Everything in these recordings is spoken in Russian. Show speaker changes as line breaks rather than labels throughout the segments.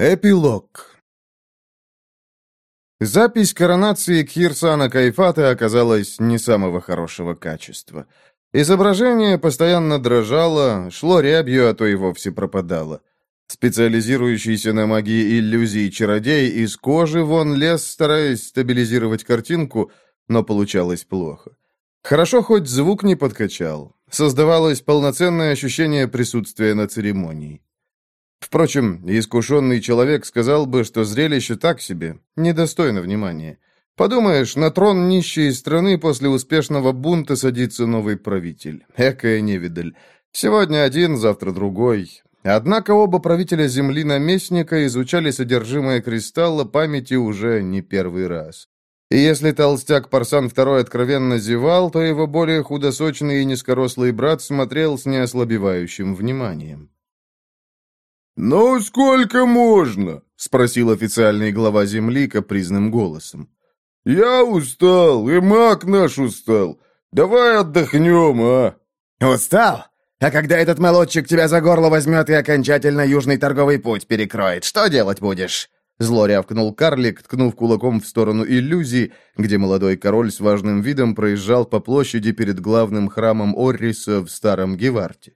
Эпилог Запись коронации Кхирсана Кайфата оказалась не самого хорошего качества. Изображение постоянно дрожало, шло рябью, а то и вовсе пропадало. Специализирующийся на магии иллюзий чародей из кожи вон лез, стараясь стабилизировать картинку, но получалось плохо. Хорошо хоть звук не подкачал. Создавалось полноценное ощущение присутствия на церемонии. Впрочем, искушенный человек сказал бы, что зрелище так себе, недостойно внимания. Подумаешь, на трон нищей страны после успешного бунта садится новый правитель. Экая невидаль. Сегодня один, завтра другой. Однако оба правителя земли наместника изучали содержимое кристалла памяти уже не первый раз. И если толстяк Парсан II откровенно зевал, то его более худосочный и низкорослый брат смотрел с неослабевающим вниманием.
«Ну, сколько можно?» — спросил официальный глава Земли капризным голосом. «Я устал, и маг наш устал. Давай отдохнем, а?»
«Устал? А когда этот молодчик тебя за горло возьмет и окончательно южный торговый путь перекроет, что делать будешь?» Зло рявкнул карлик, ткнув кулаком в сторону иллюзии, где молодой король с важным видом проезжал по площади перед главным храмом Орриса в Старом Геварте.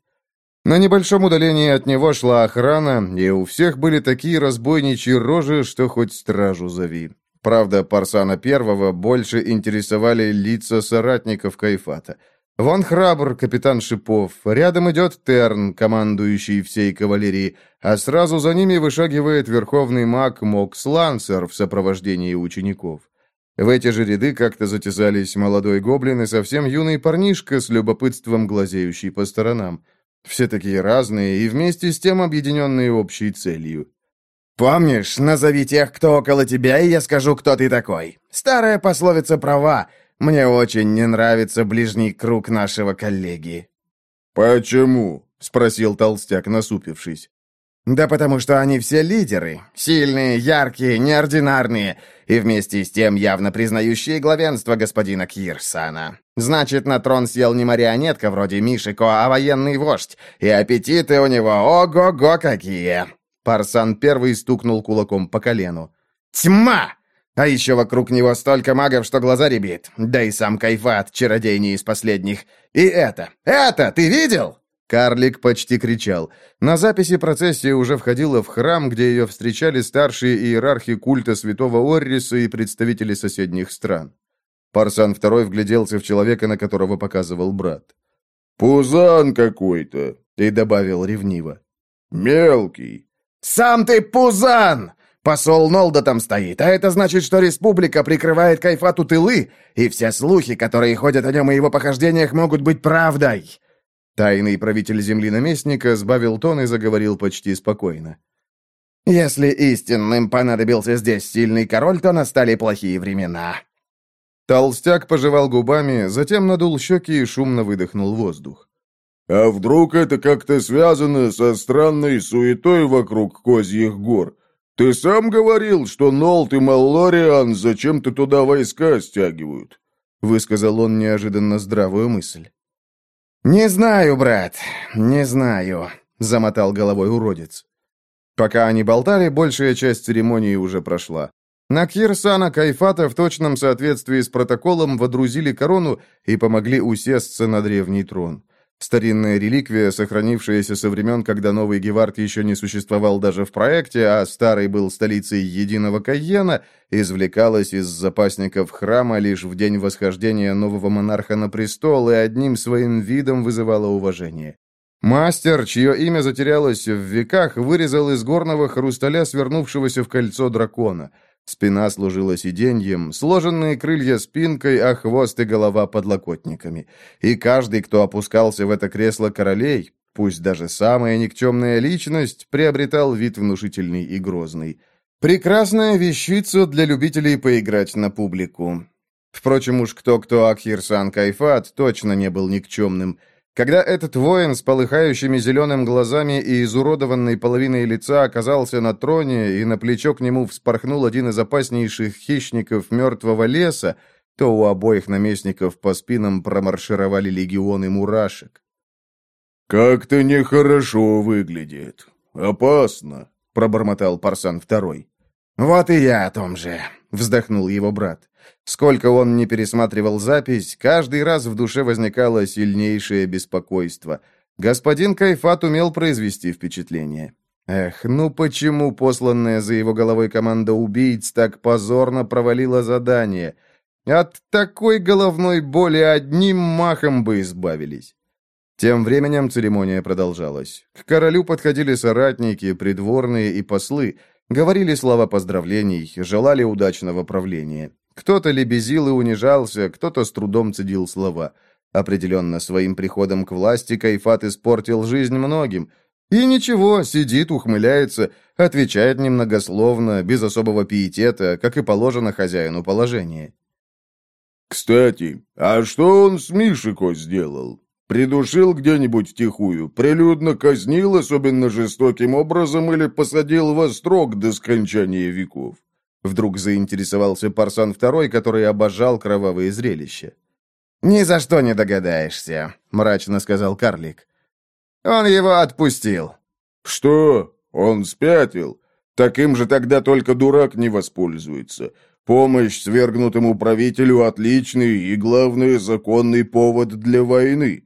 На небольшом удалении от него шла охрана, и у всех были такие разбойничьи рожи, что хоть стражу зови. Правда, Парсана Первого больше интересовали лица соратников Кайфата. Вон храбр, капитан Шипов, рядом идет Терн, командующий всей кавалерией, а сразу за ними вышагивает верховный маг Мокс Лансер в сопровождении учеников. В эти же ряды как-то затесались молодой гоблин и совсем юный парнишка с любопытством глазеющий по сторонам. Все такие разные и вместе с тем объединенные общей целью. «Помнишь, назови тех, кто около тебя, и я скажу, кто ты такой. Старая пословица права. Мне очень не нравится ближний круг нашего коллеги».
«Почему?» — спросил толстяк, насупившись.
Да потому что они все лидеры. Сильные, яркие, неординарные. И вместе с тем явно признающие главенство господина Кирсана. Значит, на трон сел не марионетка вроде Мишико, а военный вождь. И аппетиты у него ого-го какие. Парсан первый стукнул кулаком по колену. «Тьма! А еще вокруг него столько магов, что глаза ребит. Да и сам Кайфат, чародей не из последних. И это, это, ты видел?»
Карлик почти кричал. На записи процессия уже входила в храм, где ее встречали старшие иерархи культа святого Орриса и представители соседних стран. Парсан II вгляделся в человека, на которого показывал брат.
«Пузан какой-то», —
и добавил ревниво.
«Мелкий».
«Сам ты пузан! Посол Нолда там стоит, а это значит, что республика прикрывает Кайфату тылы, и все слухи, которые ходят о нем и его похождениях, могут быть правдой.
Тайный правитель земли наместника сбавил тон и заговорил почти спокойно.
«Если истинным понадобился здесь сильный король, то настали плохие времена».
Толстяк пожевал губами, затем надул щеки и шумно выдохнул воздух.
«А вдруг это как-то связано со странной суетой вокруг Козьих гор? Ты сам говорил, что Нолт и Маллориан зачем-то туда войска стягивают?»
Высказал он неожиданно здравую мысль.
«Не знаю, брат, не знаю», — замотал головой уродец.
Пока они болтали, большая часть церемонии уже прошла. На Кирсана Кайфата в точном соответствии с протоколом водрузили корону и помогли усесться на древний трон. Старинная реликвия, сохранившаяся со времен, когда Новый Гевард еще не существовал даже в проекте, а старый был столицей единого Кайена, извлекалась из запасников храма лишь в день восхождения нового монарха на престол и одним своим видом вызывала уважение. Мастер, чье имя затерялось в веках, вырезал из горного хрусталя свернувшегося в кольцо дракона – Спина служила сиденьем, сложенные крылья спинкой, а хвост и голова подлокотниками. И каждый, кто опускался в это кресло королей, пусть даже самая никчемная личность, приобретал вид внушительный и грозный. Прекрасная вещица для любителей поиграть на публику. Впрочем, уж кто-кто Акхирсан Кайфат точно не был никчемным – когда этот воин с полыхающими зеленым глазами и изуродованной половиной лица оказался на троне, и на плечо к нему вспорхнул один из опаснейших хищников мертвого леса, то у обоих наместников по спинам промаршировали легионы мурашек.
«Как-то нехорошо выглядит. Опасно», —
пробормотал Парсан второй.
«Вот и я о том же», — вздохнул его брат. Сколько он не пересматривал запись, каждый раз в душе возникало сильнейшее беспокойство. Господин Кайфат умел произвести впечатление. Эх, ну почему посланная за его головой команда убийц так позорно провалила задание? От такой головной боли одним махом бы избавились. Тем временем церемония продолжалась. К королю подходили соратники, придворные и послы, говорили слова поздравлений, желали удачного правления. Кто-то лебезил и унижался, кто-то с трудом цедил слова. Определенно, своим приходом к власти Кайфат испортил жизнь многим. И ничего, сидит, ухмыляется, отвечает немногословно, без особого пиетета, как и положено хозяину положения.
«Кстати, а что он с Мишико сделал? Придушил где-нибудь втихую, прилюдно казнил особенно жестоким образом или посадил во строк до скончания веков?»
Вдруг заинтересовался Парсан Второй, который обожал кровавые зрелища.
«Ни за что не догадаешься», — мрачно сказал карлик. «Он его отпустил».
«Что? Он спятил? Таким же тогда только дурак не воспользуется. Помощь свергнутому правителю — отличный и, главное, законный повод для войны».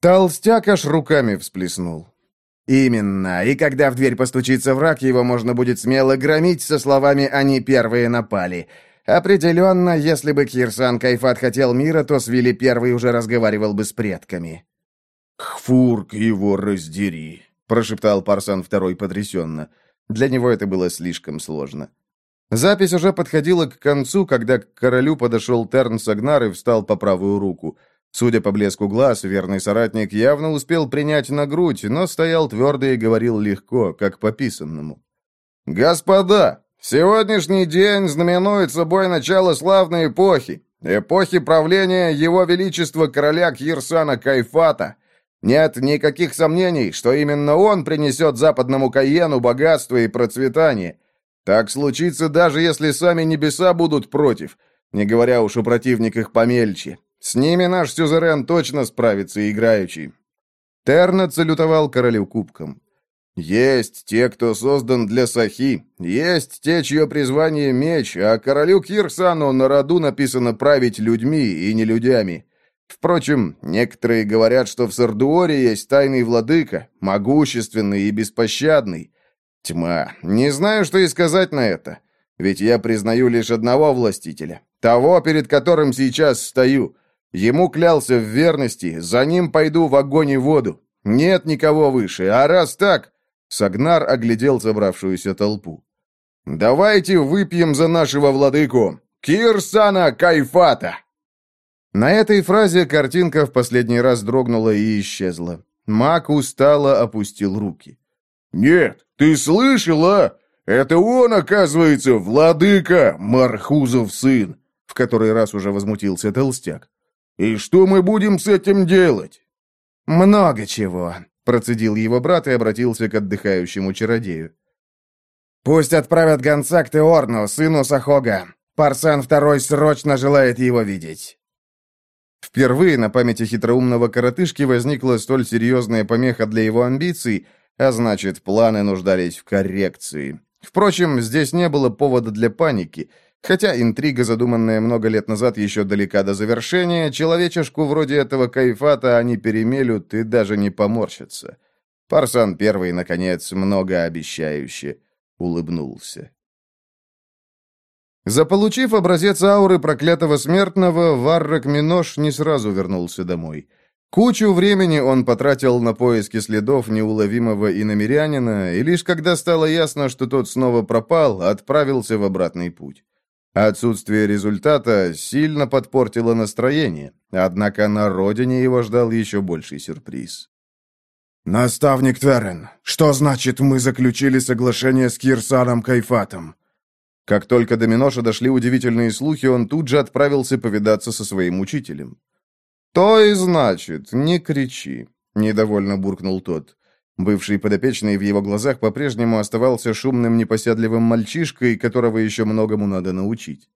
Толстяк аж руками всплеснул.
«Именно. И когда в дверь постучится враг, его можно будет смело громить со словами «они первые напали». Определенно, если бы Кирсан Кайфат хотел мира, то Свили Первый уже разговаривал бы с предками.
«Хфурк его раздери», — прошептал Парсан Второй потрясенно.
Для него это было слишком сложно. Запись уже подходила к концу, когда к королю подошел Терн Сагнар и встал по правую руку — Судя по блеску глаз, верный соратник явно успел принять на грудь, но стоял твердо и говорил легко, как по писанному. «Господа, сегодняшний день знаменует собой начало славной эпохи, эпохи правления Его Величества короля Кирсана Кайфата. Нет никаких сомнений, что именно он принесет западному Каену богатство и процветание. Так случится даже если сами небеса будут против, не говоря уж о противниках помельче. С ними наш сюзерен точно справится играючи. Тернет салютовал королю кубком. Есть те, кто создан для Сахи, есть те, чье призвание меч, а королю Кирсану на роду написано править людьми и не людьми. Впрочем, некоторые говорят, что в Сардуоре есть тайный владыка, могущественный и беспощадный. Тьма. Не знаю, что и сказать на это. Ведь я признаю лишь одного властителя. Того, перед которым сейчас стою. Ему клялся в верности, за ним пойду в огонь и воду. Нет никого выше, а раз так...» Сагнар оглядел собравшуюся толпу. «Давайте выпьем за нашего владыку, Кирсана Кайфата!» На этой фразе картинка в последний раз дрогнула и исчезла. Мак устало опустил руки.
«Нет, ты слышал, а? Это он, оказывается, владыка, Мархузов сын!»
В который раз уже возмутился толстяк.
«И что мы будем с этим делать?»
«Много чего», —
процедил его брат и обратился к отдыхающему чародею.
«Пусть отправят гонца к Теорну, сыну Сахога. Парсан Второй срочно желает его видеть».
Впервые на памяти хитроумного коротышки возникла столь серьезная помеха для его амбиций, а значит, планы нуждались в коррекции. Впрочем, здесь не было повода для паники — Хотя интрига, задуманная много лет назад, еще далека до завершения, человечешку вроде этого кайфата они перемелют и даже не поморщатся. Парсан Первый, наконец, многообещающе улыбнулся. Заполучив образец ауры проклятого смертного, Варрак Минош не сразу вернулся домой. Кучу времени он потратил на поиски следов неуловимого иномерянина, и лишь когда стало ясно, что тот снова пропал, отправился в обратный путь. Отсутствие результата сильно подпортило настроение, однако на родине его ждал еще больший сюрприз.
«Наставник Террен, что значит мы заключили соглашение с Кирсаном Кайфатом?»
Как только до Миноша дошли удивительные слухи, он тут же отправился повидаться со своим учителем. «То и значит, не кричи», — недовольно буркнул тот. Бывший подопечный в его глазах по-прежнему оставался шумным непоседливым мальчишкой, которого еще многому надо научить.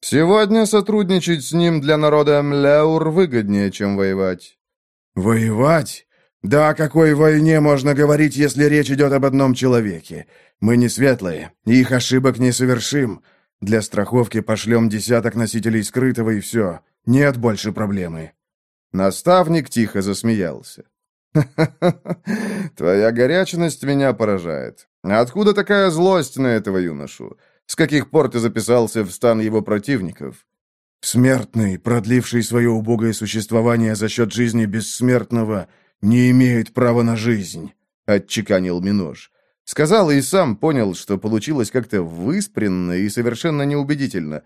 Сегодня сотрудничать с ним для народа Мляур выгоднее, чем воевать.
«Воевать? Да о какой войне можно говорить, если речь идет об одном человеке?
Мы не светлые, их ошибок не совершим. Для страховки пошлем десяток носителей скрытого, и все. Нет больше проблемы».
Наставник тихо засмеялся. Твоя горячность меня поражает. Откуда такая злость на этого юношу? С каких пор ты записался в стан его противников?»
«Смертный, продливший свое убогое существование за счет жизни бессмертного, не имеет права на жизнь», — отчеканил Минож.
Сказал и сам понял, что получилось как-то выспренно и совершенно неубедительно.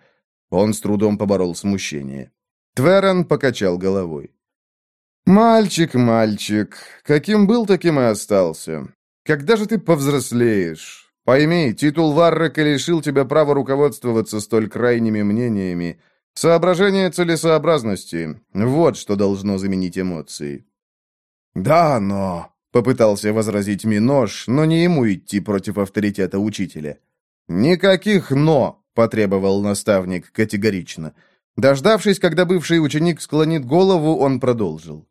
Он с трудом поборол смущение. Тверон покачал головой. «Мальчик, мальчик, каким был, таким и остался. Когда же ты повзрослеешь? Пойми, титул Варрака лишил тебя права руководствоваться столь крайними мнениями. Соображение целесообразности — вот что должно заменить эмоции».
«Да, но...»
— попытался возразить Минош, но не ему идти против авторитета учителя. «Никаких «но», — потребовал наставник категорично. Дождавшись, когда бывший ученик склонит голову, он продолжил.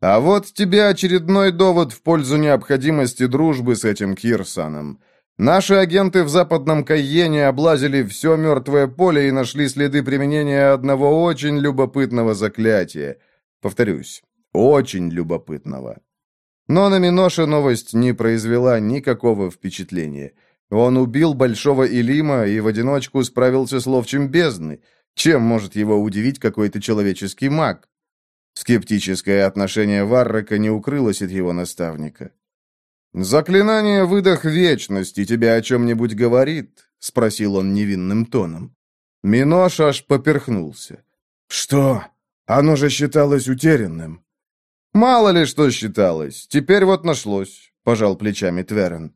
«А вот тебе очередной довод в пользу необходимости дружбы с этим Кирсаном. Наши агенты в западном Кайене облазили все мертвое поле и нашли следы применения одного очень любопытного заклятия. Повторюсь, очень любопытного. Но на Миноша новость не произвела никакого впечатления. Он убил Большого Илима и в одиночку справился с ловчим бездны. Чем может его удивить какой-то человеческий маг? Скептическое отношение Варрака не укрылось от его наставника. «Заклинание «Выдох Вечности» тебе о чем-нибудь говорит?» — спросил он невинным тоном. Минош аж поперхнулся.
«Что? Оно же считалось утерянным».
«Мало ли что считалось. Теперь вот нашлось», — пожал плечами Тверен.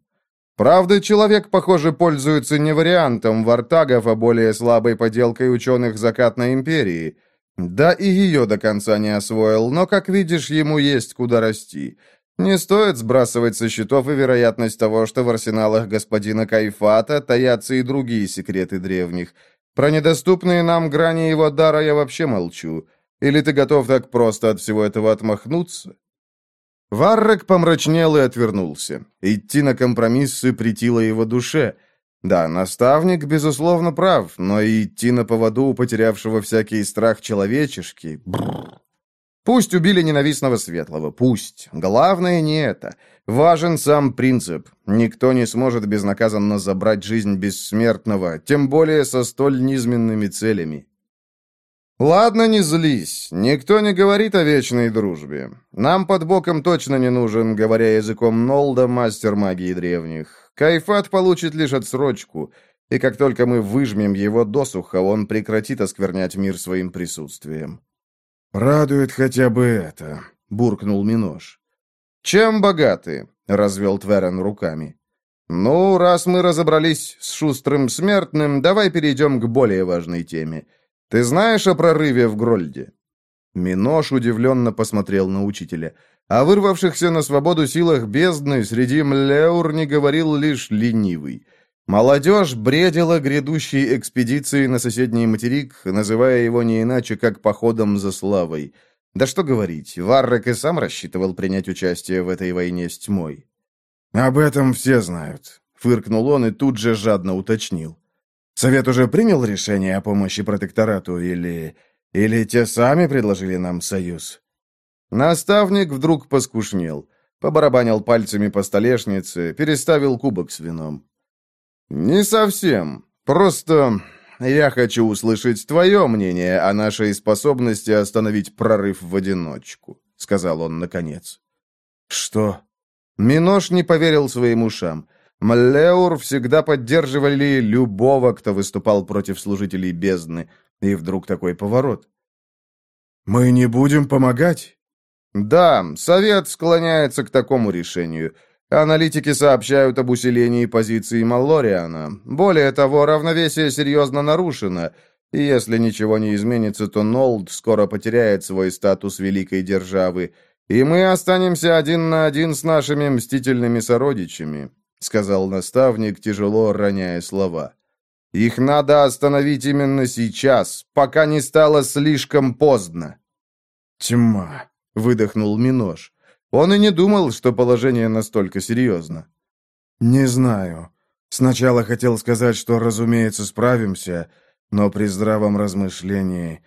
«Правда, человек, похоже, пользуется не вариантом вартагов, а более слабой поделкой ученых Закатной Империи. Да и ее до конца не освоил, но, как видишь, ему есть куда расти». Не стоит сбрасывать со счетов и вероятность того, что в арсеналах господина Кайфата таятся и другие секреты древних. Про недоступные нам грани его дара я вообще молчу. Или ты готов так просто от всего этого отмахнуться?» Варрек помрачнел и отвернулся. Идти на компромиссы притило его душе. Да, наставник, безусловно, прав, но идти на поводу у потерявшего всякий страх человечешки... Бррр. Пусть убили ненавистного светлого, пусть. Главное не это. Важен сам принцип. Никто не сможет безнаказанно забрать жизнь бессмертного, тем более со столь низменными целями. «Ладно, не злись. Никто не говорит о вечной дружбе. Нам под боком точно не нужен, говоря языком Нолда, мастер магии древних. Кайфат получит лишь отсрочку, и как только мы выжмем его досуха, он прекратит осквернять мир своим присутствием».
«Радует хотя бы это», — буркнул Минош.
«Чем богаты?» — развел Тверен руками. «Ну, раз мы разобрались с шустрым смертным, давай перейдем к более важной теме». «Ты знаешь о прорыве в Грольде?» Минош удивленно посмотрел на учителя. О вырвавшихся на свободу силах бездны среди млеур не говорил лишь ленивый. Молодежь бредила грядущей экспедицией на соседний материк, называя его не иначе, как походом за славой. Да что говорить, Варрек и сам рассчитывал принять участие в этой войне с тьмой.
«Об этом все знают», — фыркнул он и тут же жадно уточнил. Совет уже принял решение о помощи протекторату или... Или те сами предложили нам союз?»
Наставник вдруг поскушнел, побарабанил пальцами по столешнице, переставил кубок с вином. «Не совсем. Просто я хочу услышать твое мнение о нашей способности остановить прорыв в одиночку», — сказал он наконец.
«Что?»
Минош не поверил своим ушам. Млеур всегда поддерживали любого, кто выступал против служителей бездны. И вдруг такой поворот.
«Мы не будем помогать?»
«Да, совет склоняется к такому решению. Аналитики сообщают об усилении позиции Маллориана. Более того, равновесие серьезно нарушено, и если ничего не изменится, то Нолд скоро потеряет свой статус великой державы, и мы останемся один на один с нашими мстительными сородичами. — сказал наставник, тяжело роняя слова. «Их надо остановить именно сейчас, пока не стало слишком поздно».
«Тьма», — выдохнул Минош.
Он и не думал, что положение настолько серьезно.
«Не знаю. Сначала хотел сказать, что, разумеется, справимся, но при здравом размышлении...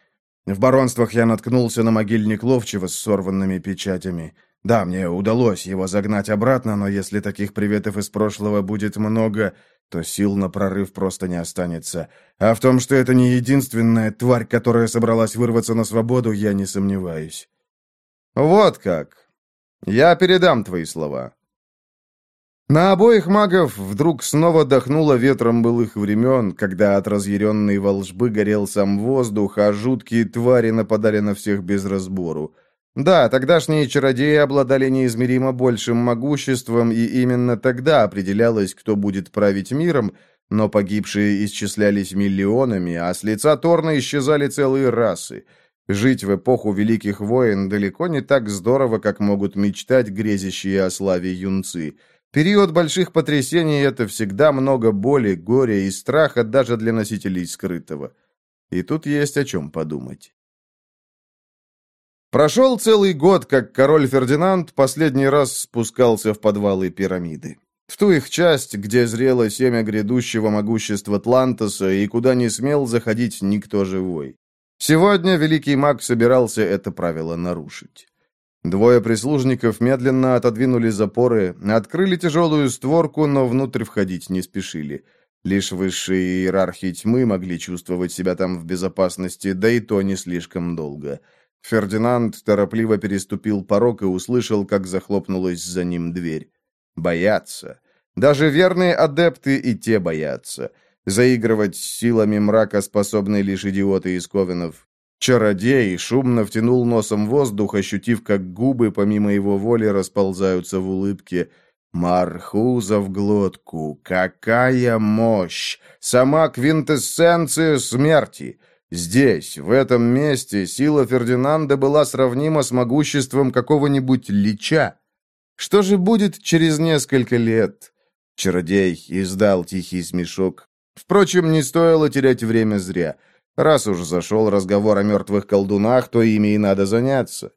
В баронствах я наткнулся на могильник Ловчего с сорванными печатями. Да, мне удалось его загнать обратно, но если таких приветов из прошлого будет много, то сил на прорыв просто не останется. А в том, что это не единственная тварь, которая собралась вырваться на свободу, я не сомневаюсь.
Вот как. Я передам твои слова. На обоих магов вдруг снова дохнуло ветром былых времен, когда от разъяренной волжбы горел сам воздух, а жуткие твари нападали на всех без разбору. Да, тогдашние чародеи обладали неизмеримо большим могуществом, и именно тогда определялось, кто будет править миром, но погибшие исчислялись миллионами, а с лица Торна исчезали целые расы. Жить в эпоху Великих войн далеко не так здорово, как могут мечтать грезящие о славе юнцы – Период больших потрясений — это всегда много боли, горя и страха даже для носителей скрытого. И тут есть о чем подумать. Прошел целый год, как король Фердинанд последний раз спускался в подвалы пирамиды. В ту их часть, где зрело семя грядущего могущества Тлантоса и куда не смел заходить никто живой. Сегодня великий маг собирался это правило нарушить. Двое прислужников медленно отодвинули запоры, открыли тяжелую створку, но внутрь входить не спешили. Лишь высшие иерархи тьмы могли чувствовать себя там в безопасности, да и то не слишком долго. Фердинанд торопливо переступил порог и услышал, как захлопнулась за ним дверь. Боятся. Даже верные адепты и те боятся. Заигрывать с силами мрака способны лишь идиоты из Ковенов. Чародей шумно втянул носом воздух, ощутив, как губы, помимо его воли, расползаются в улыбке. Мархуза в глотку! Какая мощь! Сама квинтэссенция смерти! Здесь, в этом месте, сила Фердинанда была сравнима с могуществом какого-нибудь лича. Что же будет через несколько лет? Чародей издал тихий смешок. Впрочем, не стоило терять время зря — Раз уж зашел разговор о мертвых колдунах, то ими и надо заняться.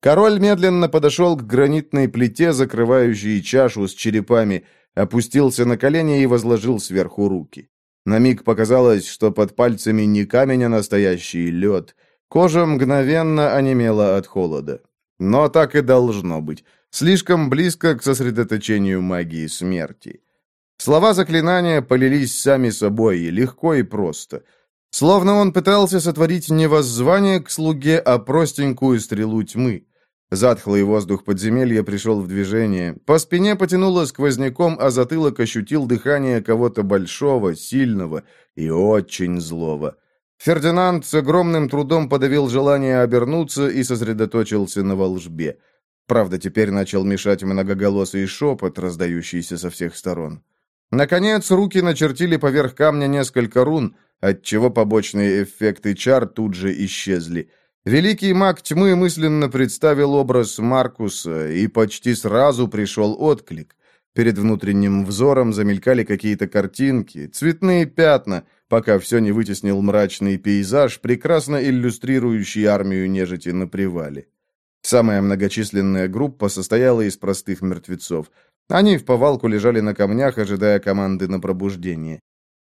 Король медленно подошел к гранитной плите, закрывающей чашу с черепами, опустился на колени и возложил сверху руки. На миг показалось, что под пальцами не камень, а настоящий лед. Кожа мгновенно онемела от холода. Но так и должно быть. Слишком близко к сосредоточению магии смерти. Слова заклинания полились сами собой, легко и просто — Словно он пытался сотворить не воззвание к слуге, а простенькую стрелу тьмы. Затхлый воздух подземелья пришел в движение. По спине потянуло сквозняком, а затылок ощутил дыхание кого-то большого, сильного и очень злого. Фердинанд с огромным трудом подавил желание обернуться и сосредоточился на волжбе. Правда, теперь начал мешать многоголосый шепот, раздающийся со всех сторон. Наконец, руки начертили поверх камня несколько рун — отчего побочные эффекты чар тут же исчезли. Великий маг тьмы мысленно представил образ Маркуса, и почти сразу пришел отклик. Перед внутренним взором замелькали какие-то картинки, цветные пятна, пока все не вытеснил мрачный пейзаж, прекрасно иллюстрирующий армию нежити на привале. Самая многочисленная группа состояла из простых мертвецов. Они в повалку лежали на камнях, ожидая команды на пробуждение.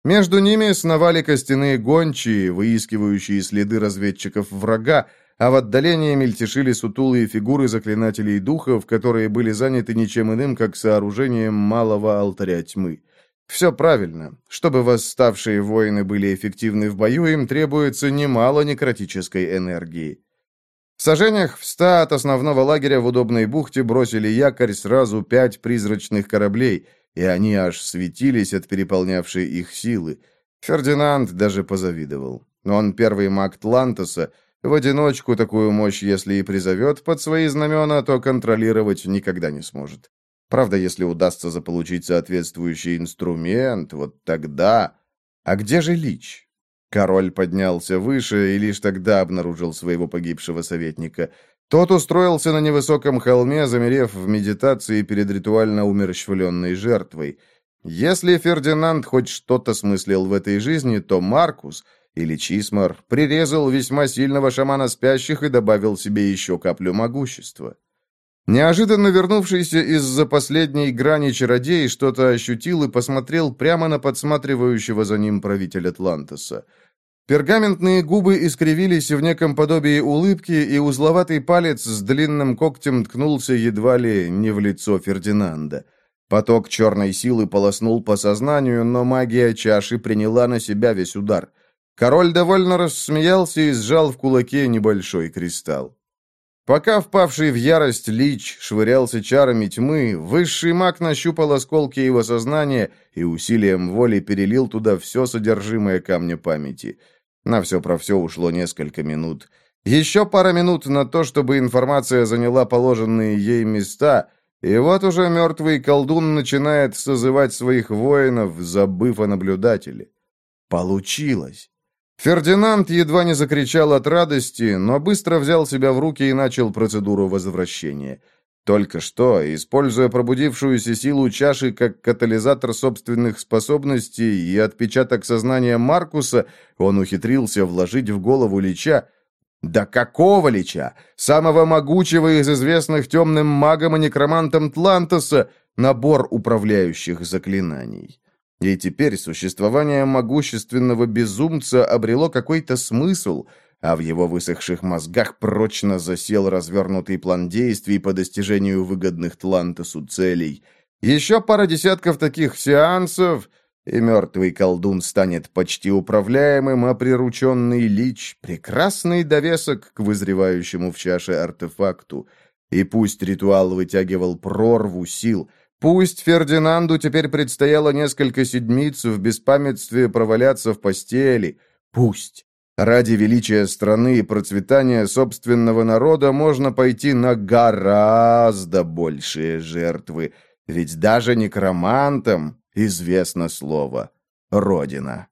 Между ними сновали костяные гончие, выискивающие следы разведчиков врага, а в отдалении мельтешили сутулые фигуры заклинателей духов, которые были заняты ничем иным, как сооружением малого алтаря тьмы. Все правильно. Чтобы восставшие воины были эффективны в бою, им требуется немало некротической энергии. В сажениях в ста от основного лагеря в удобной бухте бросили якорь сразу пять призрачных кораблей — и они аж светились от переполнявшей их силы. Фердинанд даже позавидовал. Он первый маг Тлантоса, в одиночку такую мощь, если и призовет под свои знамена, то контролировать никогда не сможет. Правда, если удастся заполучить соответствующий инструмент, вот тогда... А где же Лич? Король поднялся выше и лишь тогда обнаружил своего погибшего советника — тот устроился на невысоком холме, замерев в медитации перед ритуально умерщвленной жертвой. Если Фердинанд хоть что-то смыслил в этой жизни, то Маркус или Чисмар прирезал весьма сильного шамана спящих и добавил себе еще каплю могущества. Неожиданно вернувшийся из-за последней грани чародей что-то ощутил и посмотрел прямо на подсматривающего за ним правителя Атлантоса. Пергаментные губы искривились в неком подобии улыбки, и узловатый палец с длинным когтем ткнулся едва ли не в лицо Фердинанда. Поток черной силы полоснул по сознанию, но магия чаши приняла на себя весь удар. Король довольно рассмеялся и сжал в кулаке небольшой кристалл. Пока впавший в ярость Лич швырялся чарами тьмы, высший маг нащупал осколки его сознания и усилием воли перелил туда все содержимое камня памяти. На все про все ушло несколько минут. Еще пара минут на то, чтобы информация заняла положенные ей места, и вот уже мертвый колдун начинает созывать своих воинов, забыв о наблюдателе. Получилось! Фердинанд едва не закричал от радости, но быстро взял себя в руки и начал процедуру возвращения. Только что, используя пробудившуюся силу чаши как катализатор собственных способностей и отпечаток сознания Маркуса, он ухитрился вложить в голову Лича да какого Лича? Самого могучего из известных темным магом и некромантом Тлантоса набор управляющих заклинаний. И теперь существование могущественного безумца обрело какой-то смысл, а в его высохших мозгах прочно засел развернутый план действий по достижению выгодных Тлантосу целей. Еще пара десятков таких сеансов, и мертвый колдун станет почти управляемым, а прирученный лич — прекрасный довесок к вызревающему в чаше артефакту. И пусть ритуал вытягивал прорву сил — Пусть Фердинанду теперь предстояло несколько седмиц в беспамятстве проваляться в постели. Пусть. Ради величия страны и процветания собственного народа можно пойти на гораздо большие жертвы. Ведь даже некромантам известно слово «Родина».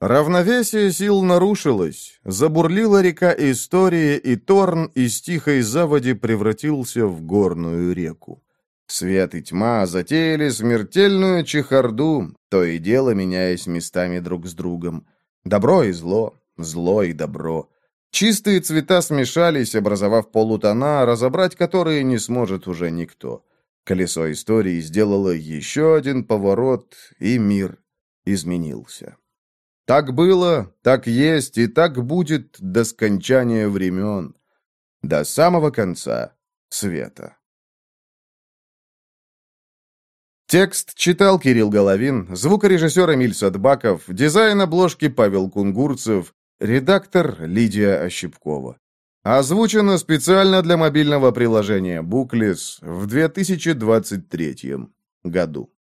Равновесие сил нарушилось. Забурлила река истории, и Торн из тихой заводи превратился в горную реку. Свет и тьма затеяли смертельную чехарду, то и дело меняясь местами друг с другом. Добро и зло, зло и добро. Чистые цвета смешались, образовав полутона, разобрать которые не сможет уже никто. Колесо истории сделало еще один поворот, и мир изменился. Так было, так есть и так будет до скончания времен, до самого конца света. Текст читал Кирилл Головин, звукорежиссер Эмиль Садбаков, дизайн обложки Павел Кунгурцев, редактор Лидия Ощепкова. Озвучено специально для мобильного приложения Bookless в 2023 году.